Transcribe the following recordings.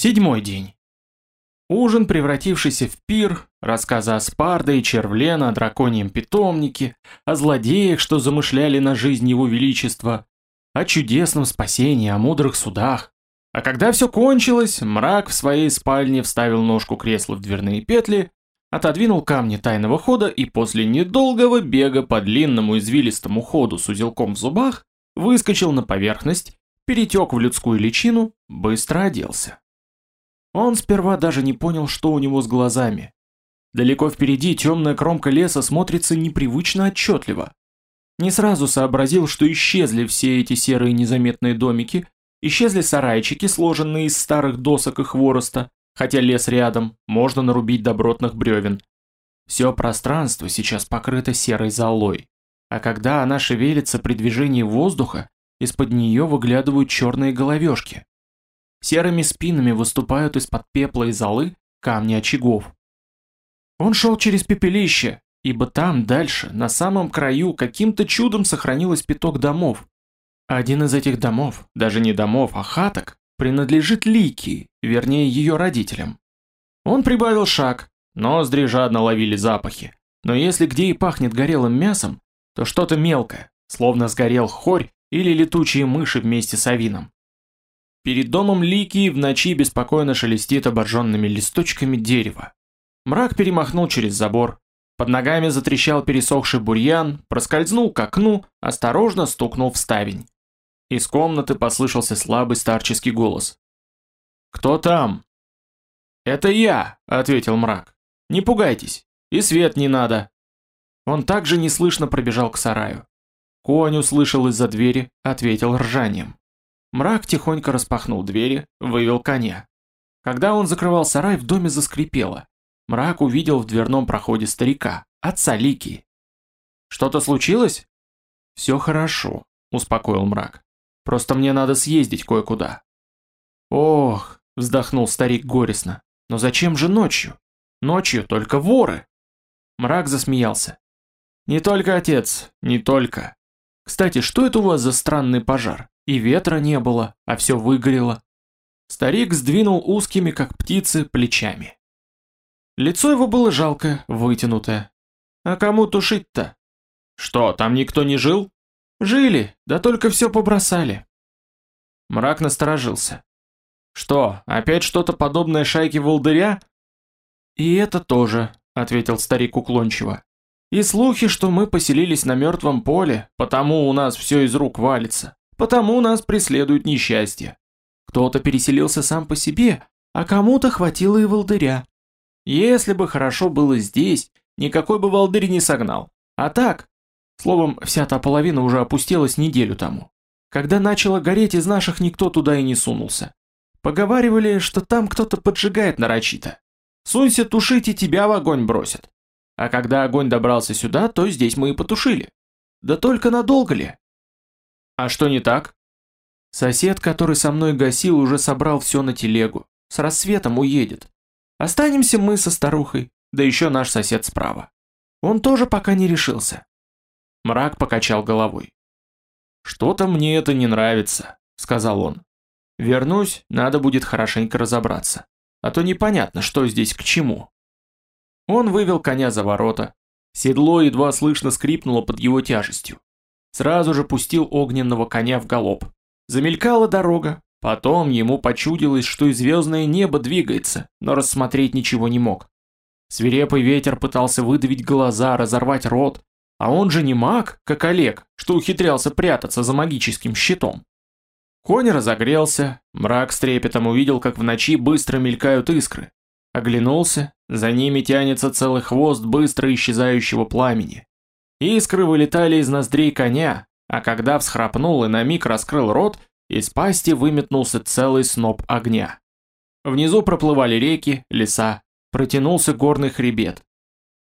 Седьмой день. Ужин, превратившийся в пир, рассказы о Спарда и Червлена, о драконьем питомнике, о злодеях, что замышляли на жизнь его величества, о чудесном спасении, о мудрых судах. А когда все кончилось, мрак в своей спальне вставил ножку кресла в дверные петли, отодвинул камни тайного хода и после недолгого бега по длинному извилистому ходу с узелком в зубах выскочил на поверхность, перетек в людскую личину, быстро оделся. Он сперва даже не понял, что у него с глазами. Далеко впереди темная кромка леса смотрится непривычно отчетливо. Не сразу сообразил, что исчезли все эти серые незаметные домики, исчезли сарайчики, сложенные из старых досок и хвороста, хотя лес рядом, можно нарубить добротных бревен. Все пространство сейчас покрыто серой золой, а когда она шевелится при движении воздуха, из-под нее выглядывают черные головешки. Серыми спинами выступают из-под пепла и золы камни очагов. Он шел через пепелище, ибо там дальше, на самом краю, каким-то чудом сохранилось пяток домов. Один из этих домов, даже не домов, а хаток, принадлежит Лики, вернее ее родителям. Он прибавил шаг, ноздри жадно ловили запахи. Но если где и пахнет горелым мясом, то что-то мелкое, словно сгорел хорь или летучие мыши вместе с авином. Перед домом Лики в ночи беспокойно шелестит обожженными листочками дерева. Мрак перемахнул через забор. Под ногами затрещал пересохший бурьян, проскользнул к окну, осторожно стукнул в ставень. Из комнаты послышался слабый старческий голос. «Кто там?» «Это я», — ответил мрак. «Не пугайтесь, и свет не надо». Он также неслышно пробежал к сараю. Конь услышал из-за двери, ответил ржанием. Мрак тихонько распахнул двери, вывел коня. Когда он закрывал сарай, в доме заскрипело. Мрак увидел в дверном проходе старика, отца Лики. «Что-то случилось?» «Все хорошо», — успокоил мрак. «Просто мне надо съездить кое-куда». «Ох», — вздохнул старик горестно, — «но зачем же ночью? Ночью только воры!» Мрак засмеялся. «Не только отец, не только. Кстати, что это у вас за странный пожар? И ветра не было, а все выгорело. Старик сдвинул узкими, как птицы, плечами. Лицо его было жалкое, вытянутое. А кому тушить-то? Что, там никто не жил? Жили, да только все побросали. Мрак насторожился. Что, опять что-то подобное шайке волдыря? И это тоже, ответил старик уклончиво. И слухи, что мы поселились на мертвом поле, потому у нас все из рук валится. Потому нас преследует несчастье. Кто-то переселился сам по себе, а кому-то хватило и волдыря. Если бы хорошо было здесь, никакой бы волдырь не согнал. А так, словом, вся та половина уже опустилась неделю тому. Когда начало гореть, из наших никто туда и не сунулся. Поговаривали, что там кто-то поджигает нарочито. Сунься тушить и тебя в огонь бросят. А когда огонь добрался сюда, то здесь мы и потушили. Да только надолго ли? А что не так? Сосед, который со мной гасил, уже собрал все на телегу. С рассветом уедет. Останемся мы со старухой, да еще наш сосед справа. Он тоже пока не решился. Мрак покачал головой. «Что-то мне это не нравится», — сказал он. «Вернусь, надо будет хорошенько разобраться. А то непонятно, что здесь к чему». Он вывел коня за ворота. Седло едва слышно скрипнуло под его тяжестью. Сразу же пустил огненного коня в галоп. Замелькала дорога, потом ему почудилось, что и звездное небо двигается, но рассмотреть ничего не мог. Свирепый ветер пытался выдавить глаза, разорвать рот, а он же не маг, как Олег, что ухитрялся прятаться за магическим щитом. Конь разогрелся, мрак с трепетом увидел, как в ночи быстро мелькают искры. Оглянулся, за ними тянется целый хвост быстро исчезающего пламени. Искры вылетали из ноздрей коня, а когда всхрапнул и на миг раскрыл рот, из пасти выметнулся целый сноп огня. Внизу проплывали реки, леса, протянулся горный хребет.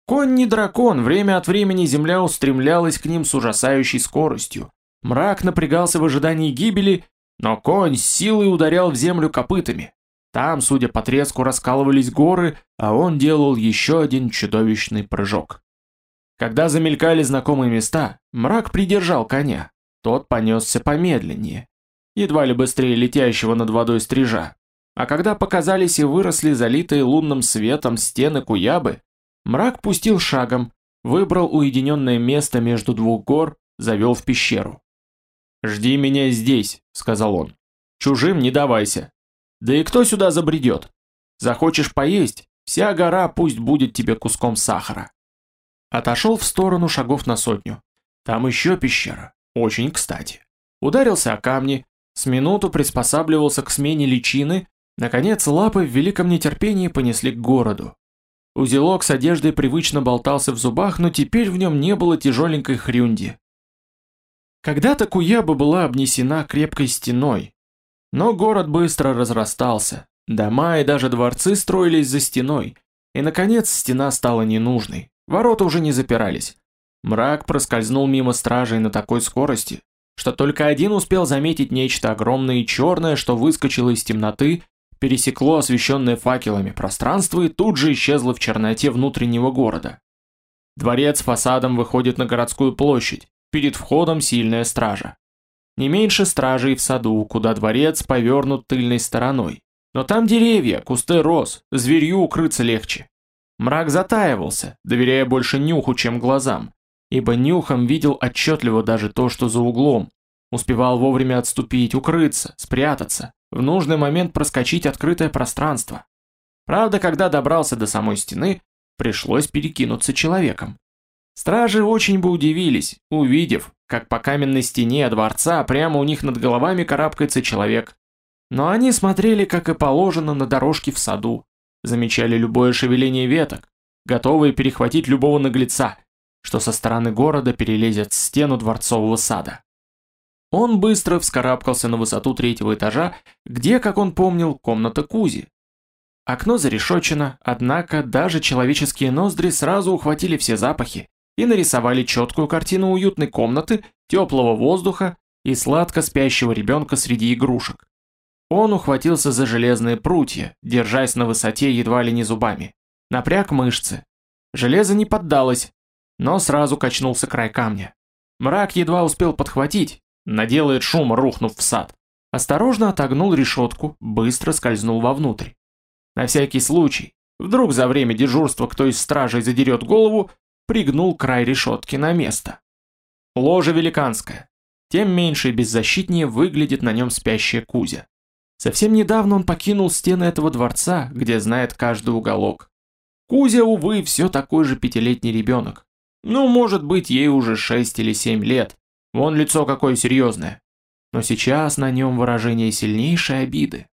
Конь не дракон, время от времени земля устремлялась к ним с ужасающей скоростью. Мрак напрягался в ожидании гибели, но конь с силой ударял в землю копытами. Там, судя по треску, раскалывались горы, а он делал еще один чудовищный прыжок. Когда замелькали знакомые места, мрак придержал коня. Тот понесся помедленнее, едва ли быстрее летящего над водой стрижа. а когда показались и выросли залитые лунным светом стены Куябы, мрак пустил шагом, выбрал уединенное место между двух гор, завел в пещеру. «Жди меня здесь», — сказал он. «Чужим не давайся. Да и кто сюда забредет? Захочешь поесть, вся гора пусть будет тебе куском сахара». Отошел в сторону шагов на сотню. Там еще пещера, очень кстати. Ударился о камни, с минуту приспосабливался к смене личины, наконец лапы в великом нетерпении понесли к городу. Узелок с одеждой привычно болтался в зубах, но теперь в нем не было тяжеленькой хрюнди. Когда-то Куяба была обнесена крепкой стеной, но город быстро разрастался, дома и даже дворцы строились за стеной, и наконец стена стала ненужной, ворота уже не запирались. Мрак проскользнул мимо стражей на такой скорости, что только один успел заметить нечто огромное и черное, что выскочило из темноты, пересекло освещенное факелами пространство и тут же исчезло в черноте внутреннего города. Дворец фасадом выходит на городскую площадь, перед входом сильная стража. Не меньше стражей в саду, куда дворец повернут тыльной стороной. Но там деревья, кусты роз, зверью укрыться легче. Мрак затаивался, доверяя больше нюху, чем глазам, ибо нюхом видел отчетливо даже то, что за углом. Успевал вовремя отступить, укрыться, спрятаться, в нужный момент проскочить открытое пространство. Правда, когда добрался до самой стены, пришлось перекинуться человеком. Стражи очень бы удивились, увидев, как по каменной стене дворца прямо у них над головами карабкается человек. Но они смотрели, как и положено, на дорожке в саду, замечали любое шевеление веток, готовые перехватить любого наглеца, что со стороны города перелезет в стену дворцового сада. Он быстро вскарабкался на высоту третьего этажа, где, как он помнил, комната Кузи. Окно зарешочено, однако даже человеческие ноздри сразу ухватили все запахи и нарисовали четкую картину уютной комнаты, теплого воздуха и сладко спящего ребенка среди игрушек. Он ухватился за железные прутья, держась на высоте едва ли не зубами. Напряг мышцы. Железо не поддалось, но сразу качнулся край камня. Мрак едва успел подхватить, наделает шума, рухнув в сад. Осторожно отогнул решетку, быстро скользнул вовнутрь. На всякий случай, вдруг за время дежурства кто из стражей задерет голову, пригнул край решетки на место. Ложе великанское. Тем меньше и беззащитнее выглядит на нем спящая Кузя. Совсем недавно он покинул стены этого дворца, где знает каждый уголок. Кузя, увы, все такой же пятилетний ребенок. Ну, может быть, ей уже шесть или семь лет. Вон лицо какое серьезное. Но сейчас на нем выражение сильнейшей обиды.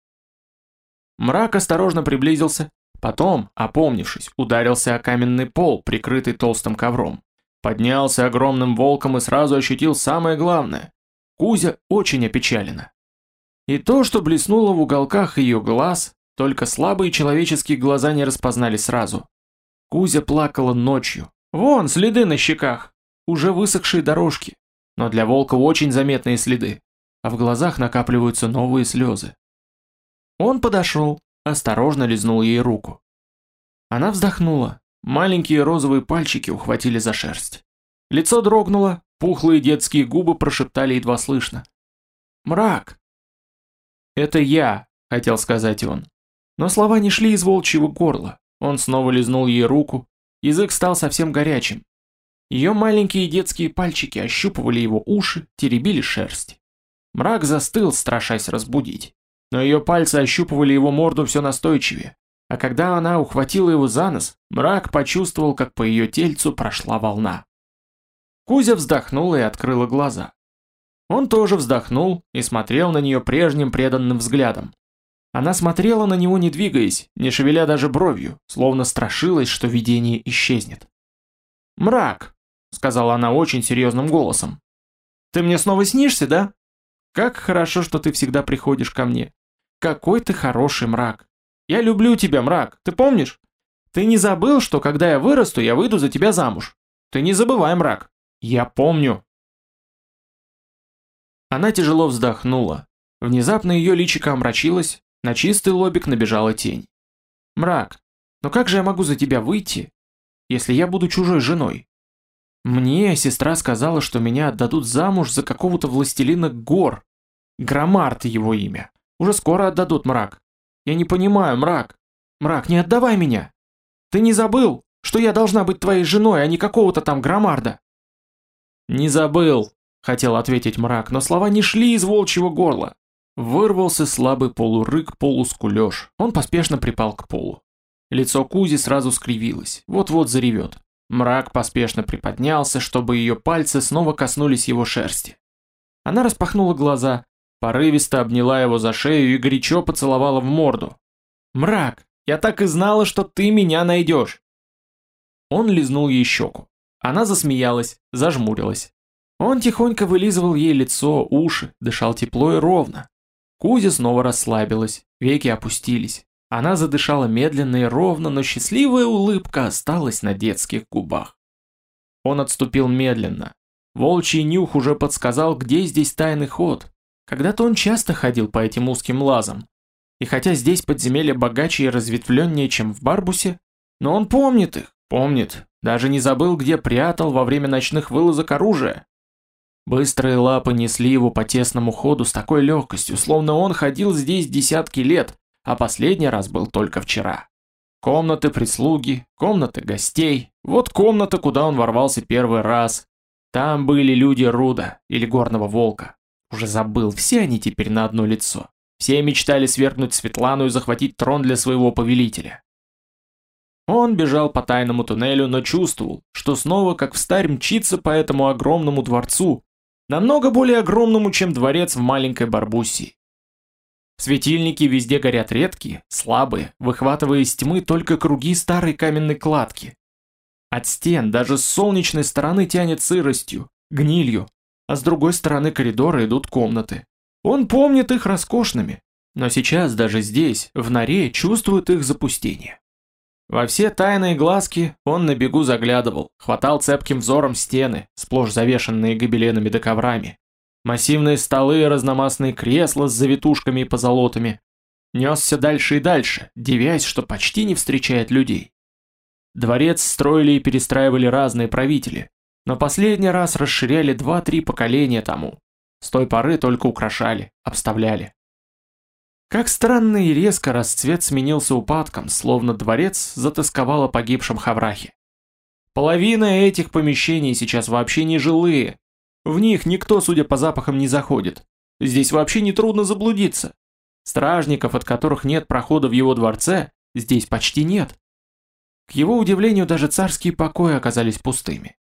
Мрак осторожно приблизился, потом, опомнившись, ударился о каменный пол, прикрытый толстым ковром. Поднялся огромным волком и сразу ощутил самое главное. Кузя очень опечалена. И то, что блеснуло в уголках ее глаз, только слабые человеческие глаза не распознали сразу. Кузя плакала ночью. Вон, следы на щеках. Уже высохшие дорожки. Но для волка очень заметные следы. А в глазах накапливаются новые слезы. Он подошел, осторожно лизнул ей руку. Она вздохнула. Маленькие розовые пальчики ухватили за шерсть. Лицо дрогнуло, пухлые детские губы прошептали едва слышно. «Мрак!» «Это я», — хотел сказать он. Но слова не шли из волчьего горла. Он снова лизнул ей руку. Язык стал совсем горячим. Ее маленькие детские пальчики ощупывали его уши, теребили шерсть. Мрак застыл, страшась разбудить. Но ее пальцы ощупывали его морду все настойчивее. А когда она ухватила его за нос, мрак почувствовал, как по ее тельцу прошла волна. Кузя вздохнула и открыла глаза. Он тоже вздохнул и смотрел на нее прежним преданным взглядом. Она смотрела на него не двигаясь, не шевеля даже бровью, словно страшилась, что видение исчезнет. «Мрак», — сказала она очень серьезным голосом. «Ты мне снова снишься, да? Как хорошо, что ты всегда приходишь ко мне. Какой ты хороший мрак. Я люблю тебя, мрак, ты помнишь? Ты не забыл, что когда я вырасту, я выйду за тебя замуж? Ты не забывай, мрак. Я помню, она тяжело вздохнула. Внезапно ее личико омрачилось, на чистый лобик набежала тень. «Мрак, но как же я могу за тебя выйти, если я буду чужой женой? Мне сестра сказала, что меня отдадут замуж за какого-то властелина гор. Громарт его имя. Уже скоро отдадут мрак. Я не понимаю, мрак. Мрак, не отдавай меня. Ты не забыл, что я должна быть твоей женой, а не какого-то там громарда? Не забыл, хотел ответить мрак, но слова не шли из волчьего горла. Вырвался слабый полурык, полускулёж. Он поспешно припал к полу. Лицо Кузи сразу скривилось, вот-вот заревет. Мрак поспешно приподнялся, чтобы ее пальцы снова коснулись его шерсти. Она распахнула глаза, порывисто обняла его за шею и горячо поцеловала в морду. «Мрак, я так и знала, что ты меня найдешь!» Он лизнул ей щеку. Она засмеялась, зажмурилась. Он тихонько вылизывал ей лицо, уши, дышал тепло и ровно. Кузя снова расслабилась, веки опустились. Она задышала медленно и ровно, но счастливая улыбка осталась на детских губах. Он отступил медленно. Волчий нюх уже подсказал, где здесь тайный ход. Когда-то он часто ходил по этим узким лазам. И хотя здесь подземелье богаче и разветвленнее, чем в Барбусе, но он помнит их, помнит, даже не забыл, где прятал во время ночных вылазок оружие. Быстрые лапы несли его по тесному ходу с такой легкостью, словно он ходил здесь десятки лет, а последний раз был только вчера. Комнаты прислуги, комнаты гостей, вот комната, куда он ворвался первый раз. Там были люди Руда или Горного Волка. Уже забыл, все они теперь на одно лицо. Все мечтали свергнуть Светлану и захватить трон для своего повелителя. Он бежал по тайному туннелю, но чувствовал, что снова как в старь мчится по этому огромному дворцу, намного более огромному, чем дворец в маленькой Барбуссии. Светильники везде горят редкие, слабые, выхватывая из тьмы только круги старой каменной кладки. От стен даже с солнечной стороны тянет сыростью, гнилью, а с другой стороны коридора идут комнаты. Он помнит их роскошными, но сейчас даже здесь, в норе, чувствует их запустение. Во все тайные глазки он на бегу заглядывал, хватал цепким взором стены, сплошь завешенные гобеленами да коврами, Массивные столы и разномастные кресла с завитушками и позолотами. Несся дальше и дальше, девясь, что почти не встречает людей. Дворец строили и перестраивали разные правители, но последний раз расширяли два-три поколения тому. С той поры только украшали, обставляли. Как странно и резко расцвет сменился упадком, словно дворец затасковал о погибшем Хаврахе. Половина этих помещений сейчас вообще не жилые, в них никто, судя по запахам, не заходит. Здесь вообще не трудно заблудиться. Стражников, от которых нет прохода в его дворце, здесь почти нет. К его удивлению, даже царские покои оказались пустыми.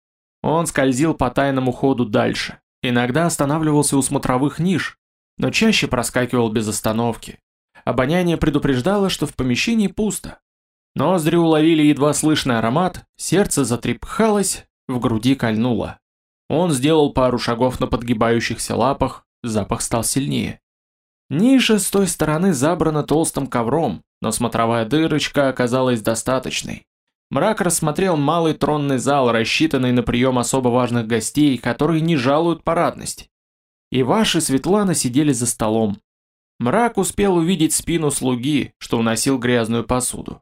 Он скользил по тайному ходу дальше. Иногда останавливался у смотровых ниш, но чаще проскакивал без остановки. Обоняние предупреждало, что в помещении пусто. Ноздри уловили едва слышный аромат, сердце затрепхалось, в груди кольнуло. Он сделал пару шагов на подгибающихся лапах, запах стал сильнее. Ниша с той стороны забрана толстым ковром, но смотровая дырочка оказалась достаточной. Мрак рассмотрел малый тронный зал, рассчитанный на прием особо важных гостей, которые не жалуют парадность. И ваши Светлана сидели за столом. Мрак успел увидеть спину слуги, что уносил грязную посуду.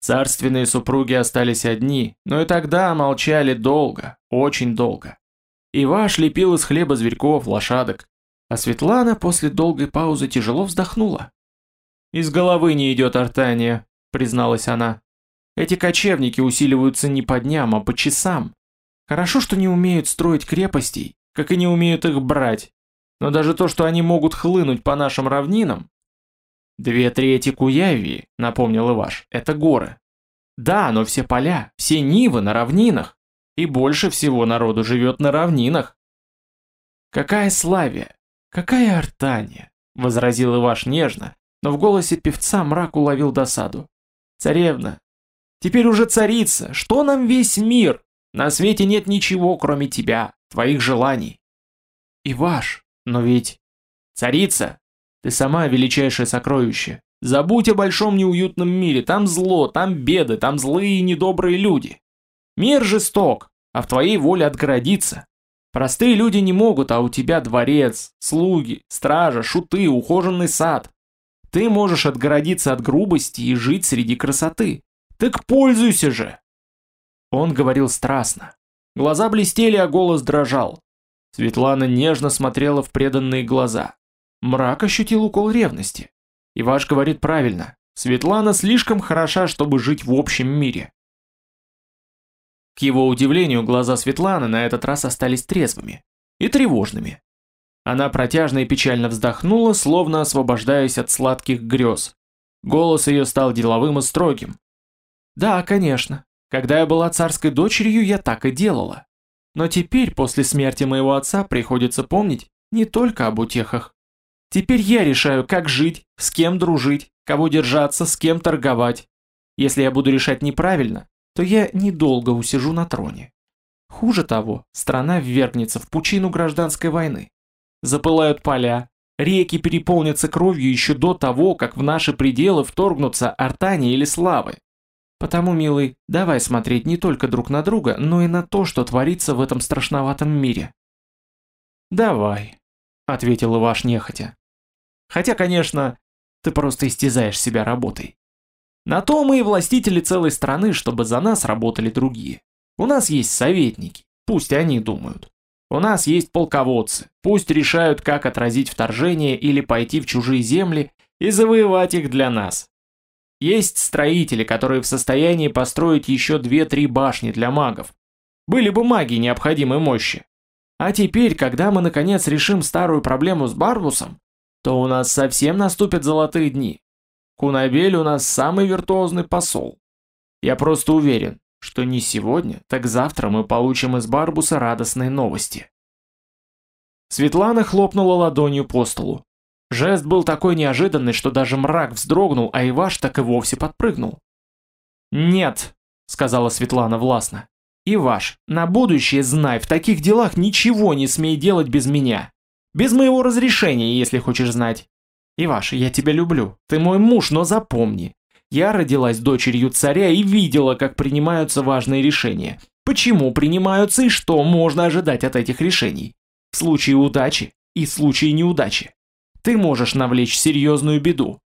Царственные супруги остались одни, но и тогда молчали долго, очень долго. Иваш лепил из хлеба зверьков, лошадок. А Светлана после долгой паузы тяжело вздохнула. «Из головы не идет артания», — призналась она. «Эти кочевники усиливаются не по дням, а по часам. Хорошо, что не умеют строить крепостей, как и не умеют их брать. Но даже то, что они могут хлынуть по нашим равнинам...» «Две трети Куявии», — напомнил Иваш, — «это горы». «Да, но все поля, все нивы на равнинах. И больше всего народу живет на равнинах. Какая славия, какая артания, возразил Иваш нежно, но в голосе певца мрак уловил досаду. Царевна, теперь уже царица, что нам весь мир? На свете нет ничего, кроме тебя, твоих желаний. Иваш, но ведь... Царица, ты сама величайшее сокровище. Забудь о большом неуютном мире, там зло, там беды, там злые и недобрые люди. Мир жесток, а в твоей воле отгородиться. Простые люди не могут, а у тебя дворец, слуги, стража, шуты, ухоженный сад. Ты можешь отгородиться от грубости и жить среди красоты. Так пользуйся же!» Он говорил страстно. Глаза блестели, а голос дрожал. Светлана нежно смотрела в преданные глаза. Мрак ощутил укол ревности. И ваш говорит правильно. Светлана слишком хороша, чтобы жить в общем мире. К его удивлению, глаза Светланы на этот раз остались трезвыми и тревожными. Она протяжно и печально вздохнула, словно освобождаясь от сладких грез. Голос ее стал деловым и строгим. «Да, конечно. Когда я была царской дочерью, я так и делала. Но теперь, после смерти моего отца, приходится помнить не только об утехах. Теперь я решаю, как жить, с кем дружить, кого держаться, с кем торговать. Если я буду решать неправильно, то я недолго усижу на троне. Хуже того, страна ввергнется в пучину гражданской войны. Запылают поля, реки переполнятся кровью еще до того, как в наши пределы вторгнутся артани или славы. Потому, милый, давай смотреть не только друг на друга, но и на то, что творится в этом страшноватом мире. «Давай», — ответил Иваш нехотя. «Хотя, конечно, ты просто истязаешь себя работой. На то мы и властители целой страны, чтобы за нас работали другие. У нас есть советники, пусть они думают. У нас есть полководцы, пусть решают, как отразить вторжение или пойти в чужие земли и завоевать их для нас. Есть строители, которые в состоянии построить еще 2-3 башни для магов. Были бы маги необходимой мощи. А теперь, когда мы наконец решим старую проблему с Барбусом, то у нас совсем наступят золотые дни. Кунабель у нас самый виртуозный посол. Я просто уверен, что не сегодня, так завтра мы получим из Барбуса радостные новости. Светлана хлопнула ладонью по столу. Жест был такой неожиданный, что даже мрак вздрогнул, а Иваш так и вовсе подпрыгнул. «Нет», — сказала Светлана властно. «Иваш, на будущее знай, в таких делах ничего не смей делать без меня. Без моего разрешения, если хочешь знать. Иваш, я тебя люблю, ты мой муж, но запомни. Я родилась дочерью царя и видела, как принимаются важные решения. Почему принимаются и что можно ожидать от этих решений? В случае удачи и в случае неудачи ты можешь навлечь серьезную беду.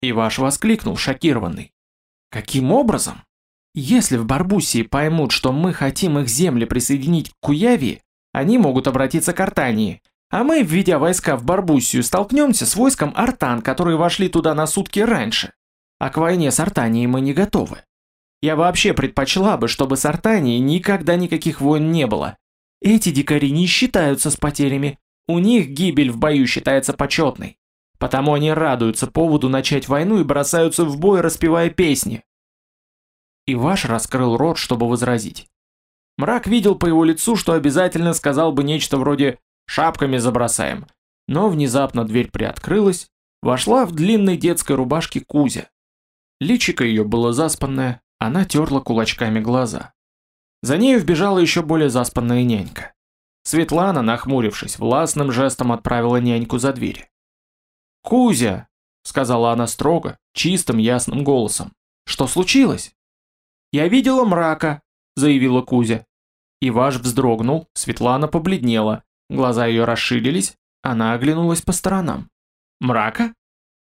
Иваш воскликнул, шокированный. Каким образом? Если в Барбусии поймут, что мы хотим их земли присоединить к Куявии, они могут обратиться к Артании, а мы, введя войска в Барбусию, столкнемся с войском Артан, которые вошли туда на сутки раньше. А к войне с Артанией мы не готовы. Я вообще предпочла бы, чтобы с Артанией никогда никаких войн не было. Эти дикари не считаются с потерями, у них гибель в бою считается почетной. Потому они радуются поводу начать войну и бросаются в бой, распевая песни. Иваш раскрыл рот, чтобы возразить. Мрак видел по его лицу, что обязательно сказал бы нечто вроде «шапками забросаем». Но внезапно дверь приоткрылась, вошла в длинной детской рубашке Кузя. Личико ее было заспанное, она терла кулачками глаза. За нею вбежала еще более заспанная нянька. Светлана, нахмурившись, властным жестом отправила няньку за дверь. «Кузя!» — сказала она строго, чистым ясным голосом. «Что случилось?» «Я видела мрака», — заявила Кузя. Иваш вздрогнул, Светлана побледнела, глаза ее расширились, она оглянулась по сторонам. «Мрака?»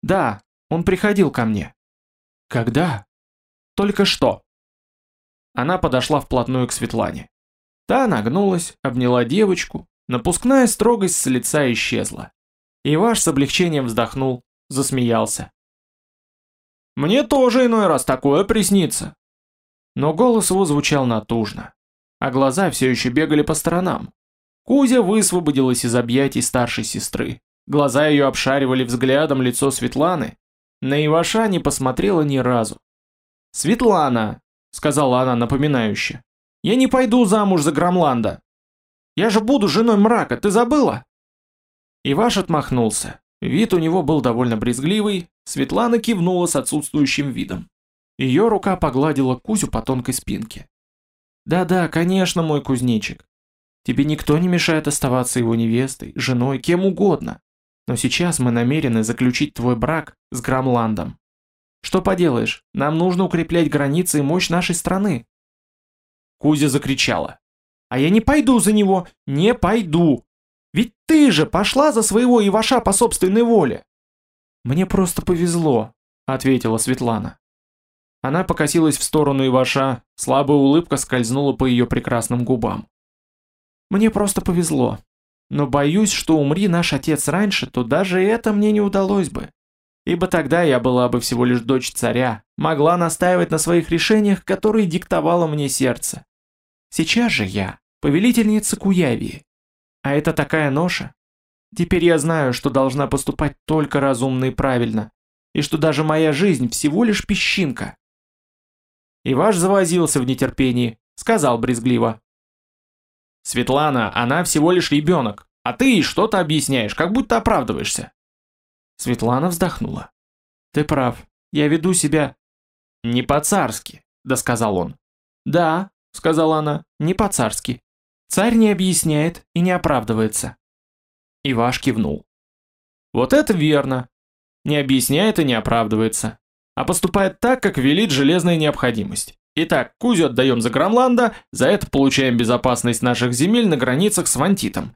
«Да, он приходил ко мне». «Когда?» «Только что». Она подошла вплотную к Светлане. Та нагнулась, обняла девочку, напускная строгость с лица исчезла. Иваш с облегчением вздохнул, засмеялся. «Мне тоже иной раз такое приснится!» Но голос его звучал натужно, а глаза все еще бегали по сторонам. Кузя высвободилась из объятий старшей сестры. Глаза ее обшаривали взглядом лицо Светланы. На Иваша не посмотрела ни разу. «Светлана!» — сказала она напоминающе. Я не пойду замуж за Грамланда. Я же буду женой мрака, ты забыла?» Иваш отмахнулся. Вид у него был довольно брезгливый, Светлана кивнула с отсутствующим видом. Ее рука погладила Кузю по тонкой спинке. «Да-да, конечно, мой кузнечик. Тебе никто не мешает оставаться его невестой, женой, кем угодно. Но сейчас мы намерены заключить твой брак с Грамландом. Что поделаешь, нам нужно укреплять границы и мощь нашей страны. Кузя закричала. «А я не пойду за него! Не пойду! Ведь ты же пошла за своего Иваша по собственной воле!» «Мне просто повезло», — ответила Светлана. Она покосилась в сторону Иваша, слабая улыбка скользнула по ее прекрасным губам. «Мне просто повезло. Но боюсь, что умри наш отец раньше, то даже это мне не удалось бы. Ибо тогда я была бы всего лишь дочь царя, могла настаивать на своих решениях, которые диктовало мне сердце. Сейчас же я повелительница Куявии. А это такая ноша. Теперь я знаю, что должна поступать только разумно и правильно, и что даже моя жизнь всего лишь песчинка. Иваш завозился в нетерпении, сказал брезгливо. «Светлана, она всего лишь ребенок, а ты ей что-то объясняешь, как будто оправдываешься». Светлана вздохнула. «Ты прав, я веду себя...» «Не по-царски», — досказал он. «Да», — сказала она, — «не по-царски. Царь не объясняет и не оправдывается». Иваш кивнул. «Вот это верно. Не объясняет и не оправдывается а поступает так, как велит железная необходимость. Итак, Кузю отдаем за Гранланда, за это получаем безопасность наших земель на границах с Вантитом.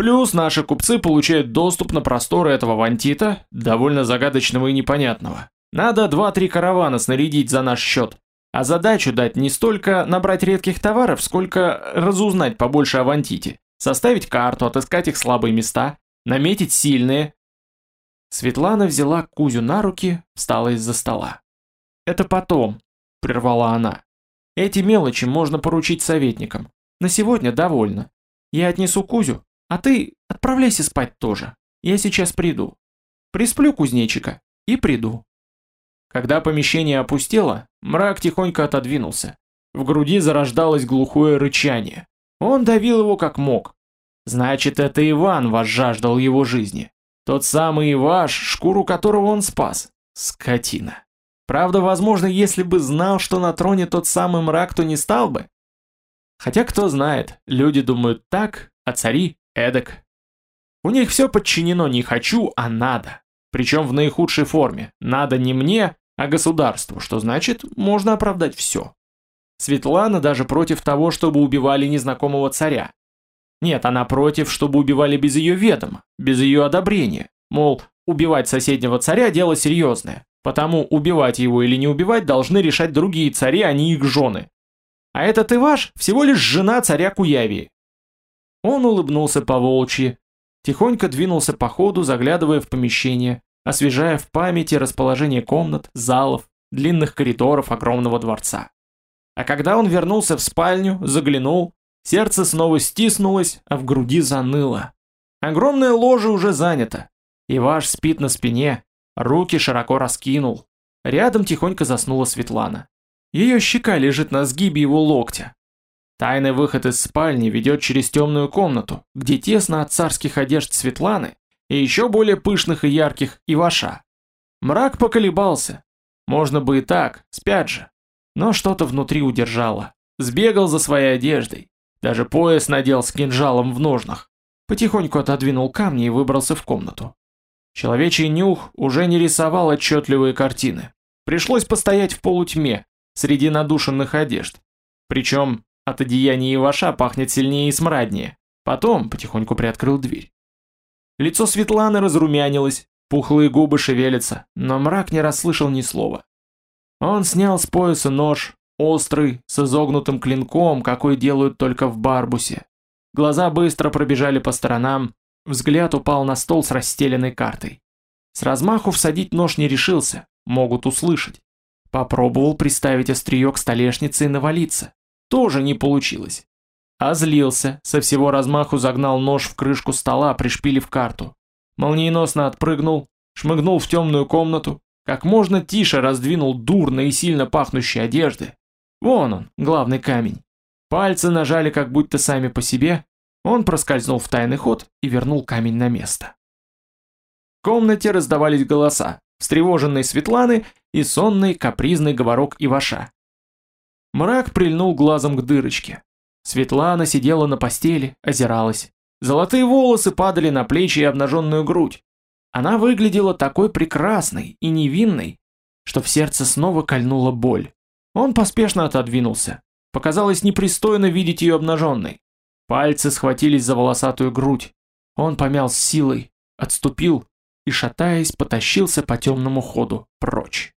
Плюс наши купцы получают доступ на просторы этого Вантита, довольно загадочного и непонятного. Надо 2-3 каравана снарядить за наш счет, а задачу дать не столько набрать редких товаров, сколько разузнать побольше о Вантите, составить карту, отыскать их слабые места, наметить сильные, Светлана взяла Кузю на руки, встала из-за стола. «Это потом», — прервала она. «Эти мелочи можно поручить советникам. На сегодня довольно. Я отнесу Кузю, а ты отправляйся спать тоже. Я сейчас приду. Присплю кузнечика и приду». Когда помещение опустело, мрак тихонько отодвинулся. В груди зарождалось глухое рычание. Он давил его как мог. Значит, это Иван возжаждал его жизни. Тот самый Иваш, шкуру которого он спас. Скотина. Правда, возможно, если бы знал, что на троне тот самый мрак, то не стал бы. Хотя кто знает, люди думают так, а цари эдак. У них все подчинено не хочу, а надо. Причем в наихудшей форме. Надо не мне, а государству, что значит, можно оправдать все. Светлана даже против того, чтобы убивали незнакомого царя. Нет, она против, чтобы убивали без ее ведома, без ее одобрения. Мол, убивать соседнего царя – дело серьезное, потому убивать его или не убивать должны решать другие цари, а не их жены. А этот Иваш всего лишь жена царя Куявии. Он улыбнулся по-волчьи, тихонько двинулся по ходу, заглядывая в помещение, освежая в памяти расположение комнат, залов, длинных коридоров огромного дворца. А когда он вернулся в спальню, заглянул, Сердце снова стиснулось, а в груди заныло. Огромное ложе уже занято. Иваш спит на спине, руки широко раскинул. Рядом тихонько заснула Светлана. Ее щека лежит на сгибе его локтя. Тайный выход из спальни ведет через темную комнату, где тесно от царских одежд Светланы и еще более пышных и ярких Иваша. Мрак поколебался. Можно бы и так, спят же. Но что-то внутри удержало. Сбегал за своей одеждой. Даже пояс надел с кинжалом в ножнах. Потихоньку отодвинул камни и выбрался в комнату. Человечий нюх уже не рисовал отчетливые картины. Пришлось постоять в полутьме, среди надушенных одежд. Причем от одеяния Иваша пахнет сильнее и смраднее. Потом потихоньку приоткрыл дверь. Лицо Светланы разрумянилось, пухлые губы шевелятся, но мрак не расслышал ни слова. Он снял с пояса нож, Острый, с изогнутым клинком, какой делают только в Барбусе. Глаза быстро пробежали по сторонам, взгляд упал на стол с расстеленной картой. С размаху всадить нож не решился, могут услышать. Попробовал приставить острие к столешнице и навалиться. Тоже не получилось. А злился, со всего размаху загнал нож в крышку стола, пришпилив карту. Молниеносно отпрыгнул, шмыгнул в темную комнату, как можно тише раздвинул дурно и сильно пахнущие одежды, Вон он, главный камень. Пальцы нажали как будто сами по себе, он проскользнул в тайный ход и вернул камень на место. В комнате раздавались голоса, встревоженной Светланы и сонный капризный говорок Иваша. Мрак прильнул глазом к дырочке. Светлана сидела на постели, озиралась. Золотые волосы падали на плечи и обнаженную грудь. Она выглядела такой прекрасной и невинной, что в сердце снова кольнула боль. Он поспешно отодвинулся. Показалось непристойно видеть ее обнаженной. Пальцы схватились за волосатую грудь. Он помял с силой, отступил и, шатаясь, потащился по темному ходу прочь.